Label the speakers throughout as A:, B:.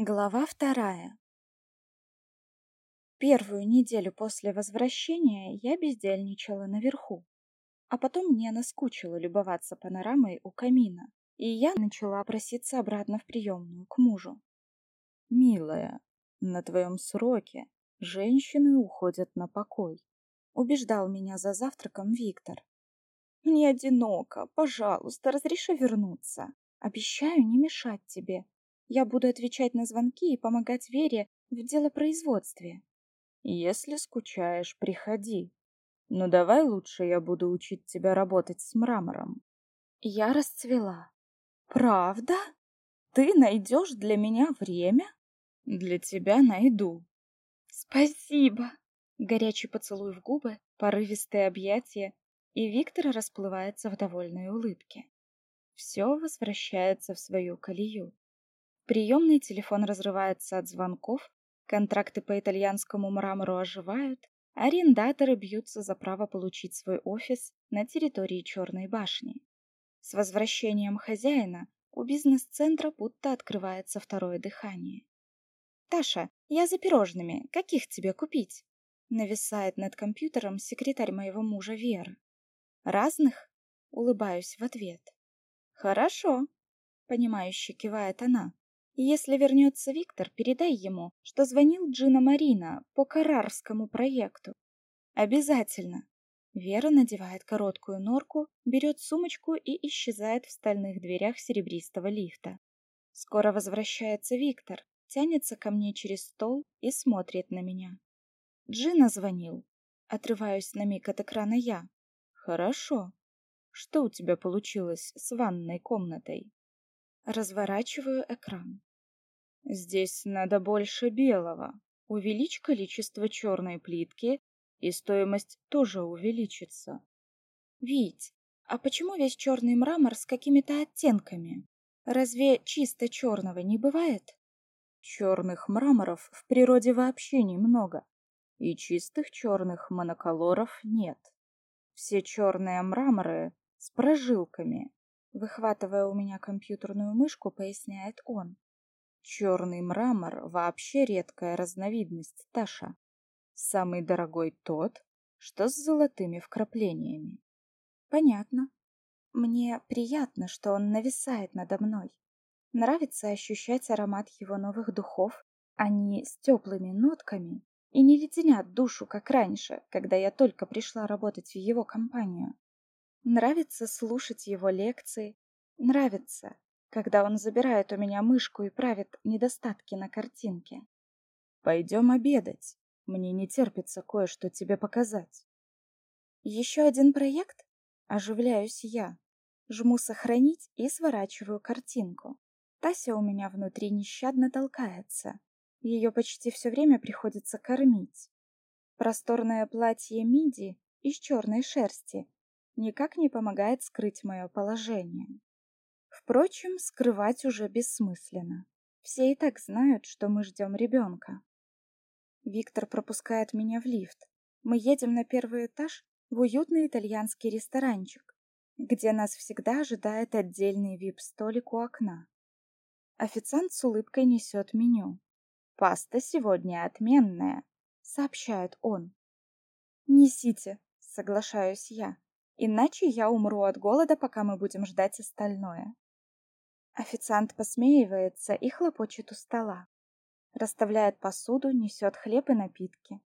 A: Глава вторая. Первую неделю после возвращения я бездельничала наверху, а потом мне наскучило любоваться панорамой у камина, и я начала проситься обратно в приемную к мужу.
B: «Милая, на твоем сроке женщины уходят на покой»,
A: убеждал меня за завтраком Виктор. «Мне одиноко, пожалуйста, разреши вернуться. Обещаю не мешать тебе», я буду отвечать на звонки и помогать Вере в делопроизводстве.
B: Если скучаешь, приходи. Но давай лучше я буду учить тебя работать с мрамором.
A: Я расцвела. Правда? Ты найдешь для меня время?
B: Для тебя найду.
A: Спасибо. Горячий поцелуй в губы, порывистые объятия, и Виктор расплывается в довольной улыбке. Все возвращается в свою колею. Приемный телефон разрывается от звонков, контракты по итальянскому мрамору оживают, арендаторы бьются за право получить свой офис на территории Черной башни. С возвращением хозяина у бизнес-центра будто открывается второе дыхание. «Таша, я за пирожными. Каких тебе купить?» Нависает над компьютером секретарь моего мужа Вера. «Разных?» Улыбаюсь в ответ. «Хорошо», — понимающе кивает она. Если вернется Виктор, передай ему, что звонил Джина Марина по Карарскому проекту. Обязательно. Вера надевает короткую норку, берет сумочку и исчезает в стальных дверях серебристого лифта. Скоро возвращается Виктор, тянется ко мне через стол и смотрит на меня. Джина звонил. Отрываюсь на миг от экрана я.
B: Хорошо. Что у тебя получилось с ванной комнатой?
A: Разворачиваю экран.
B: Здесь надо больше белого. Увеличь количество черной плитки, и стоимость тоже увеличится.
A: Вить, а почему весь черный мрамор с какими-то оттенками? Разве чисто черного не бывает?
B: Черных мраморов в природе вообще немного, и чистых черных моноколоров нет. Все черные мраморы с прожилками.
A: Выхватывая у меня компьютерную мышку, поясняет он.
B: Черный мрамор вообще редкая разновидность Таша. Самый дорогой тот, что с золотыми вкраплениями.
A: Понятно. Мне приятно, что он нависает надо мной. Нравится ощущать аромат его новых духов. Они с теплыми нотками и не леденят душу, как раньше, когда я только пришла работать в его компанию. Нравится слушать его лекции. Нравится, когда он забирает у меня мышку и правит недостатки на картинке.
B: Пойдем обедать. Мне не терпится кое-что тебе показать.
A: Еще один проект? Оживляюсь я. Жму «Сохранить» и сворачиваю картинку. Тася у меня внутри нещадно толкается. Ее почти все время приходится кормить. Просторное платье миди из черной шерсти никак не помогает скрыть мое положение. Впрочем, скрывать уже бессмысленно. Все и так знают, что мы ждем ребенка. Виктор пропускает меня в лифт. Мы едем на первый этаж в уютный итальянский ресторанчик, где нас всегда ожидает отдельный вип-столик у окна. Официант с улыбкой несет меню. «Паста сегодня отменная», — сообщает он. «Несите», — соглашаюсь я, «иначе я умру от голода, пока мы будем ждать остальное». Официант посмеивается и хлопочет у стола. Расставляет посуду, несет хлеб и напитки.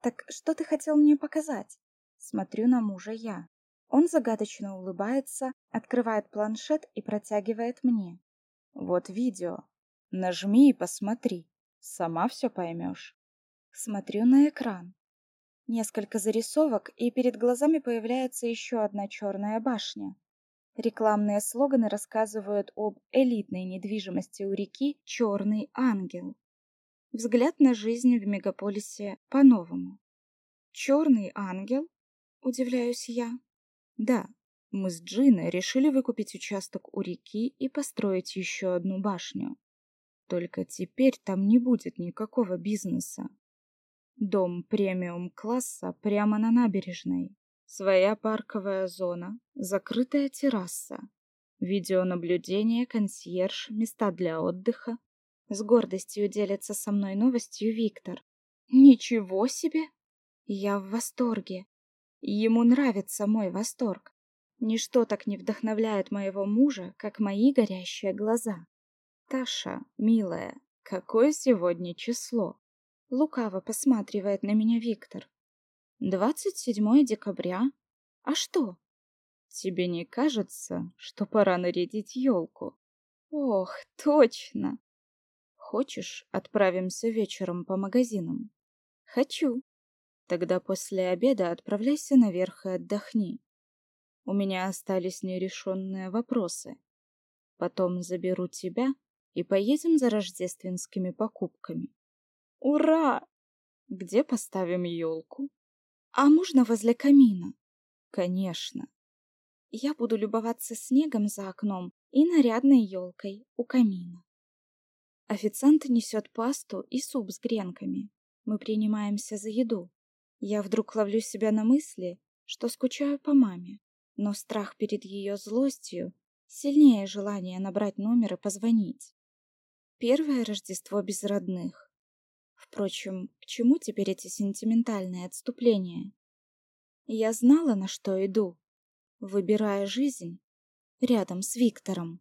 A: «Так что ты хотел мне показать?» Смотрю на мужа я. Он загадочно улыбается, открывает планшет и протягивает мне.
B: «Вот видео. Нажми и посмотри. Сама все поймешь».
A: Смотрю на экран. Несколько зарисовок, и перед глазами появляется еще одна черная башня. Рекламные слоганы рассказывают об элитной недвижимости у реки «Черный ангел». Взгляд на жизнь в мегаполисе по-новому. «Черный ангел?» – удивляюсь я.
B: «Да, мы с Джиной решили выкупить участок у реки и построить еще одну башню. Только теперь там не будет никакого бизнеса. Дом премиум-класса прямо на набережной. Своя парковая зона, закрытая терраса, видеонаблюдение, консьерж, места для отдыха.
A: С гордостью делится со мной новостью Виктор. Ничего себе! Я в восторге. Ему нравится мой восторг. Ничто так не вдохновляет моего мужа, как мои горящие глаза.
B: Таша, милая, какое сегодня число?
A: Лукаво посматривает на меня Виктор. 27 декабря. А что?
B: Тебе не кажется, что пора нарядить елку?
A: Ох, точно.
B: Хочешь, отправимся вечером по магазинам?
A: Хочу.
B: Тогда после обеда отправляйся наверх и отдохни. У меня остались нерешенные вопросы. Потом заберу тебя и поедем за рождественскими покупками.
A: Ура!
B: Где поставим елку?
A: А можно возле камина?
B: Конечно.
A: Я буду любоваться снегом за окном и нарядной елкой у камина. Официант несет пасту и суп с гренками. Мы принимаемся за еду. Я вдруг ловлю себя на мысли, что скучаю по маме, но страх перед ее злостью сильнее желания набрать номер и позвонить. Первое Рождество без родных. Впрочем, к чему теперь эти сентиментальные отступления? Я знала, на что иду, выбирая жизнь рядом с Виктором.